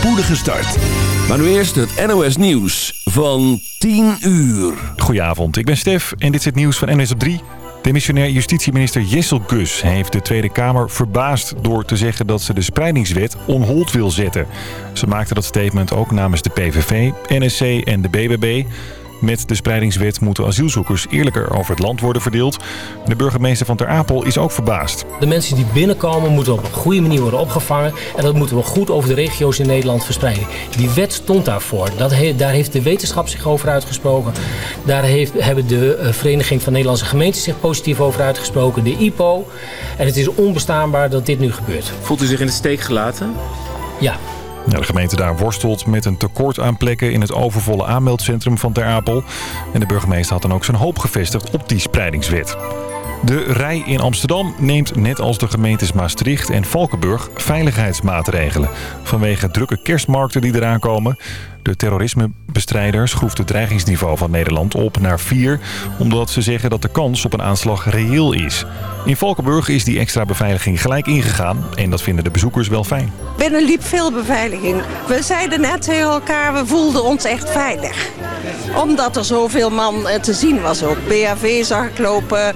spoedige start. Maar nu eerst het NOS Nieuws van 10 uur. Goedenavond, ik ben Stef en dit is het nieuws van NOS op 3. Demissionair justitieminister Jessel Gus heeft de Tweede Kamer verbaasd door te zeggen dat ze de spreidingswet on hold wil zetten. Ze maakte dat statement ook namens de PVV, NSC en de BBB. Met de spreidingswet moeten asielzoekers eerlijker over het land worden verdeeld. De burgemeester van Ter Apel is ook verbaasd. De mensen die binnenkomen moeten op een goede manier worden opgevangen. En dat moeten we goed over de regio's in Nederland verspreiden. Die wet stond daarvoor. Dat daar heeft de wetenschap zich over uitgesproken. Daar heeft, hebben de eh, Vereniging van Nederlandse Gemeenten zich positief over uitgesproken. De IPO. En het is onbestaanbaar dat dit nu gebeurt. Voelt u zich in de steek gelaten? Ja, de gemeente daar worstelt met een tekort aan plekken in het overvolle aanmeldcentrum van Ter Apel. En de burgemeester had dan ook zijn hoop gevestigd op die spreidingswet. De rij in Amsterdam neemt net als de gemeentes Maastricht en Valkenburg veiligheidsmaatregelen. Vanwege drukke kerstmarkten die eraan komen. De terrorismebestrijders schroeft het dreigingsniveau van Nederland op naar 4... omdat ze zeggen dat de kans op een aanslag reëel is. In Valkenburg is die extra beveiliging gelijk ingegaan en dat vinden de bezoekers wel fijn. Binnen liep veel beveiliging. We zeiden net tegen elkaar, we voelden ons echt veilig. Omdat er zoveel man eh, te zien was ook. BHV zag ik lopen,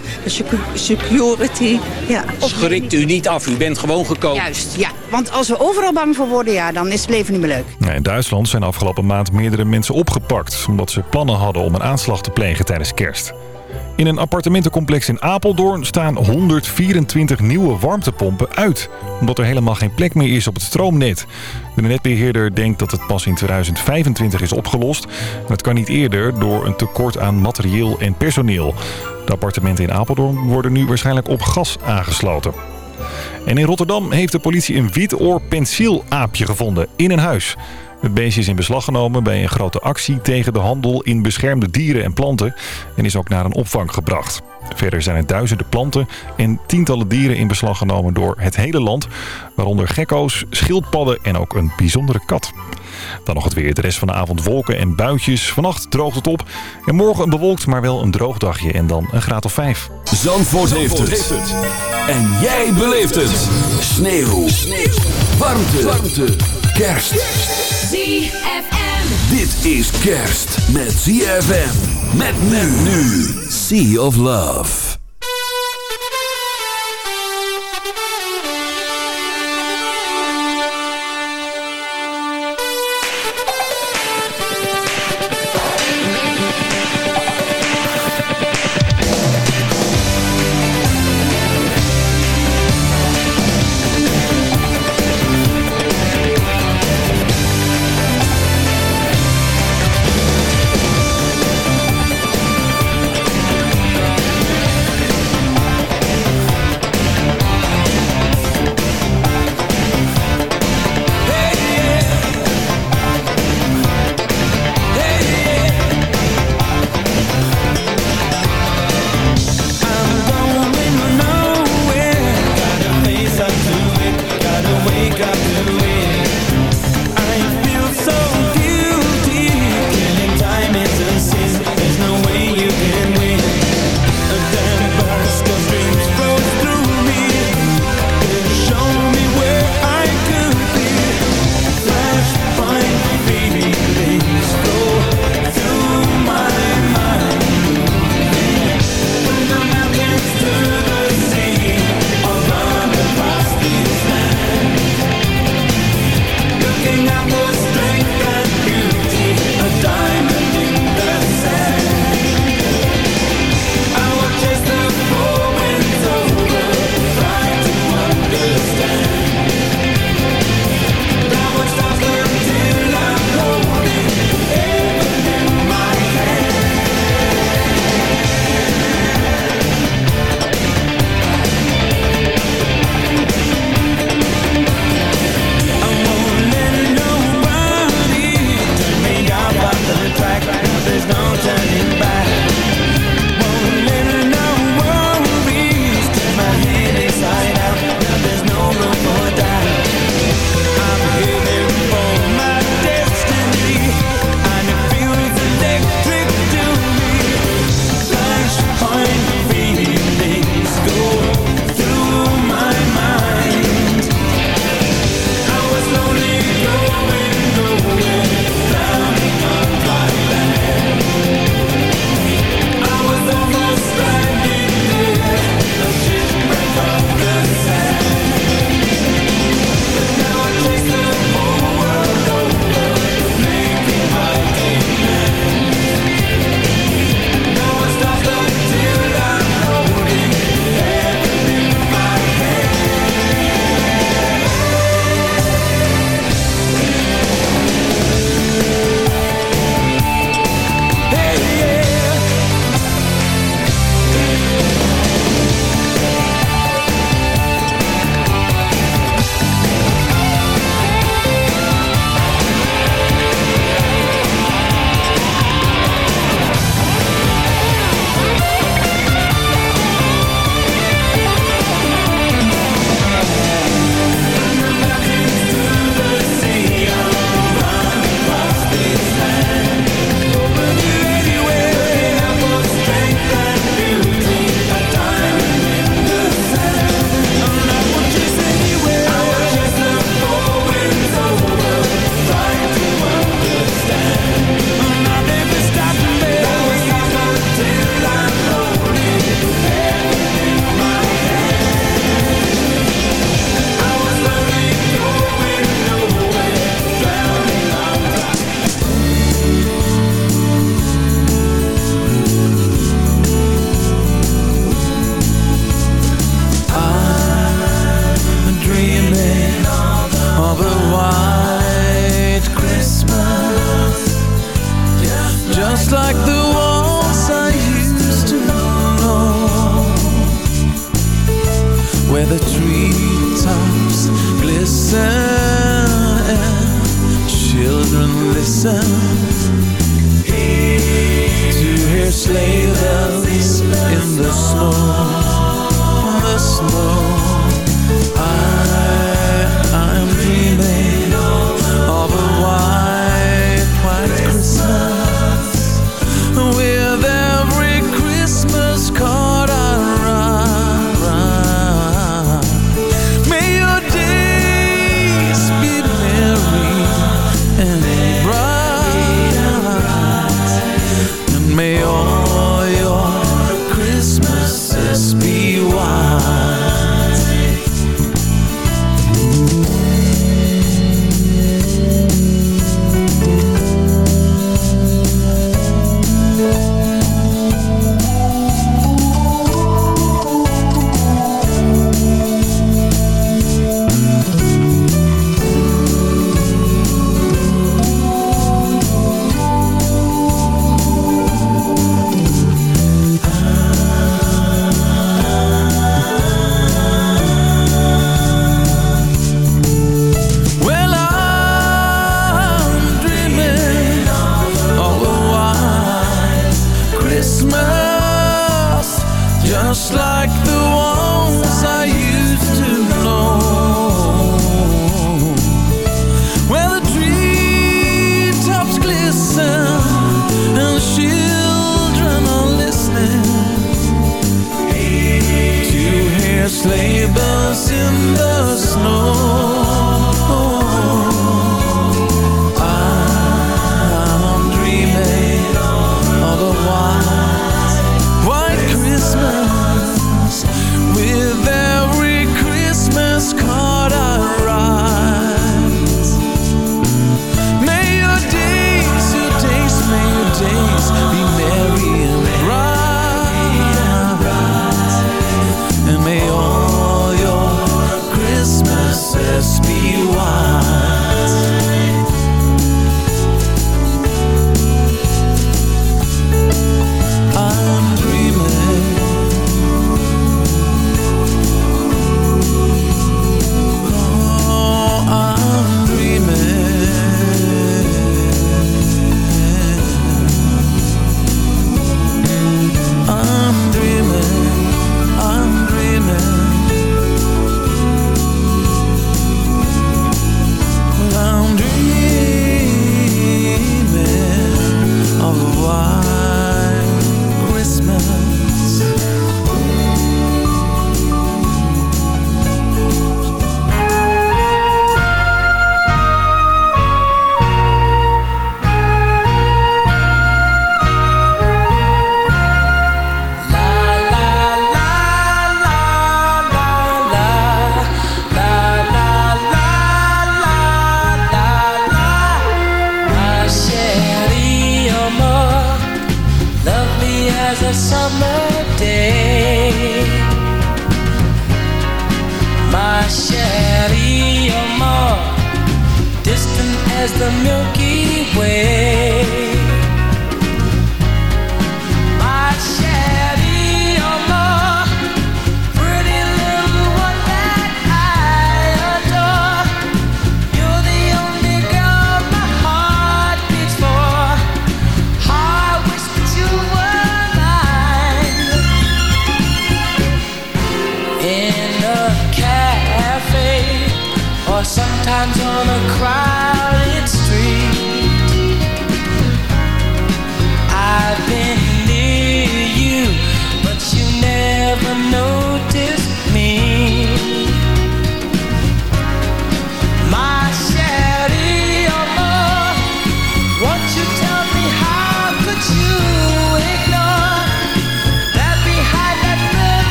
security. Ja. Schrikt u niet af, u bent gewoon gekomen. Juist, ja. Want als we overal bang voor worden, ja, dan is het leven niet meer leuk. In Duitsland zijn afgelopen maand meerdere mensen opgepakt... omdat ze plannen hadden om een aanslag te plegen tijdens kerst. In een appartementencomplex in Apeldoorn staan 124 nieuwe warmtepompen uit. Omdat er helemaal geen plek meer is op het stroomnet. De netbeheerder denkt dat het pas in 2025 is opgelost. Dat kan niet eerder door een tekort aan materieel en personeel. De appartementen in Apeldoorn worden nu waarschijnlijk op gas aangesloten. En in Rotterdam heeft de politie een witoor pensielaapje gevonden in een huis. Het beestje is in beslag genomen bij een grote actie tegen de handel in beschermde dieren en planten en is ook naar een opvang gebracht. Verder zijn er duizenden planten en tientallen dieren in beslag genomen door het hele land, waaronder gekko's, schildpadden en ook een bijzondere kat. Dan nog het weer. De rest van de avond wolken en buitjes. Vannacht droogt het op. En morgen een bewolkt, maar wel een droog dagje. En dan een graad of vijf. Zandvoort, Zandvoort heeft, het. En jij beleeft het. Sneeuw. Sneeuw. Warmte. Warmte. Kerst. ZFM. Dit is kerst met ZFM. Met nu. Sea of Love.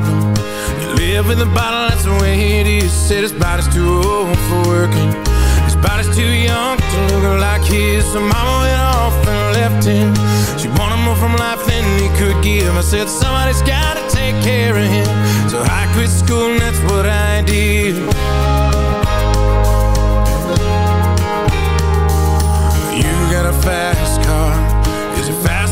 Problem. Live with a bottle, that's the way it is. Said his body's too old for working. His body's too young to look like his. So mama went off and left him. She wanted more from life than he could give. I said somebody's gotta take care of him. So I quit school and that's what I did. You got a fast car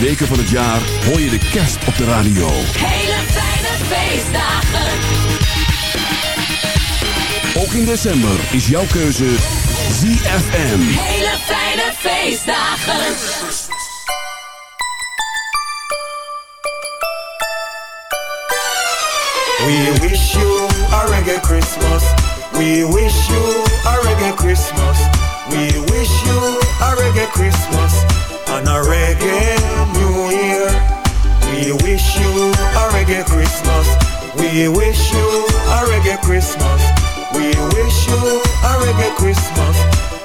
weken van het jaar hoor je de kerst op de radio. Hele fijne feestdagen. Ook in december is jouw keuze ZFM. Hele fijne feestdagen. We wish you a reggae Christmas. We wish you a reggae Christmas. We wish you a reggae Christmas and a reggae New Year. We wish you a reggae Christmas. We wish you a reggae Christmas. We wish you a reggae Christmas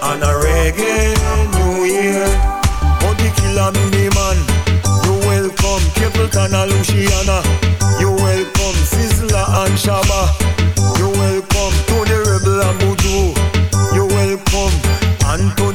and a reggae New Year. Oh, Bounty Killer Beenie Man, you welcome Capleton and Luciano. You welcome Sizzla and Shabba. You welcome Tony Rebel and Buju. You welcome Anthony.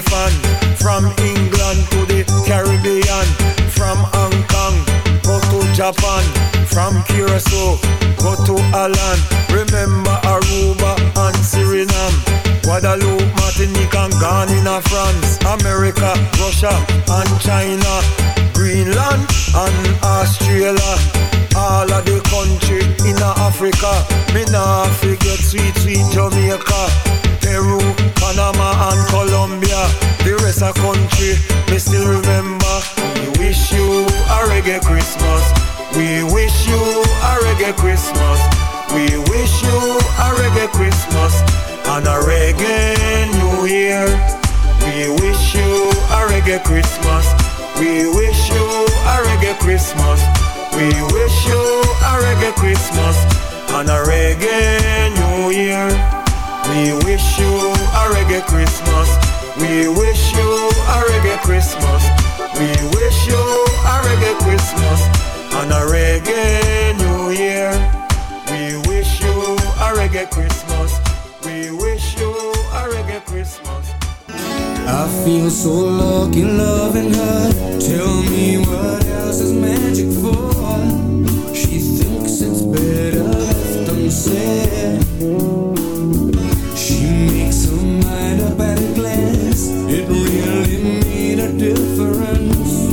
From England to the Caribbean From Hong Kong, go to Japan From Curacao, go to Alan Remember Aruba and Suriname Guadeloupe, Martinique and Ghana, France America, Russia and China Greenland and Australia all of the country in Africa. Me nah forget sweet, sweet Jamaica, Peru, Panama and Colombia. The rest of country, me still remember. We wish you a reggae Christmas. We wish you a reggae Christmas. We wish you a reggae Christmas and a reggae New Year. We wish you a reggae Christmas. We wish you a reggae Christmas. We wish you a reggae Christmas and a reggae New Year. We wish you a reggae Christmas. We wish you a reggae Christmas. We wish you a reggae Christmas and a reggae New Year. We wish you a reggae Christmas. We wish you a reggae Christmas. I feel so lucky loving her. Tell me what else is magic for? She thinks it's better left unsaid. It really made a difference.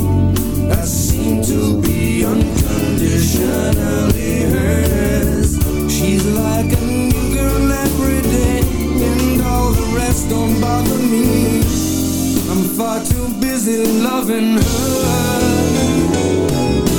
I seem to be unconditionally hers. She's like a new girl every day, and all the rest don't bother me. I'm far too busy loving her. I'll never be lonely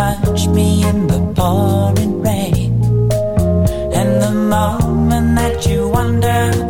touch me in the pouring rain. And the moment that you wonder.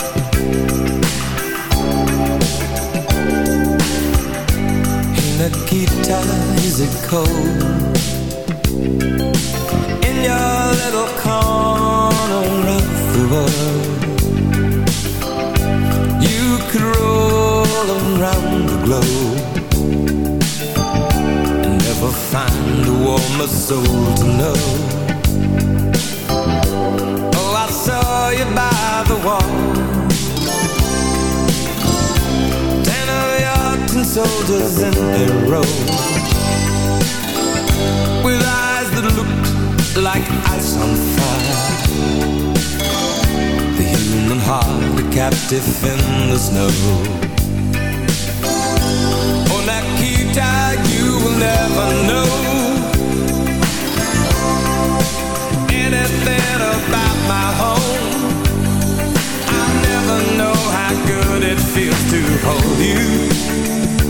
Nikita, is it cold? In your little corner of the world You could roll around the globe And never find a warmer soul to know Oh, I saw you by the wall Russian soldiers in a row With eyes that looked like ice on fire. The human heart a captive in the snow. Oh, on that Akita you will never know Anything about my home. I never know how good it feels to hold you.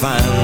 find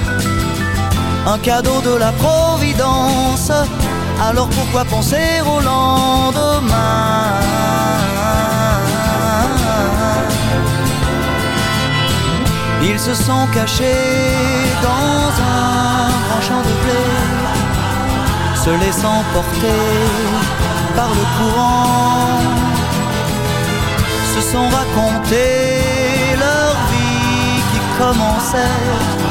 Un cadeau de la Providence. Alors pourquoi penser au lendemain Ils se sont cachés dans un grand champ de blé se laissant porter par le courant, se sont racontés leur vie qui commençait.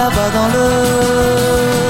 là-bas dans le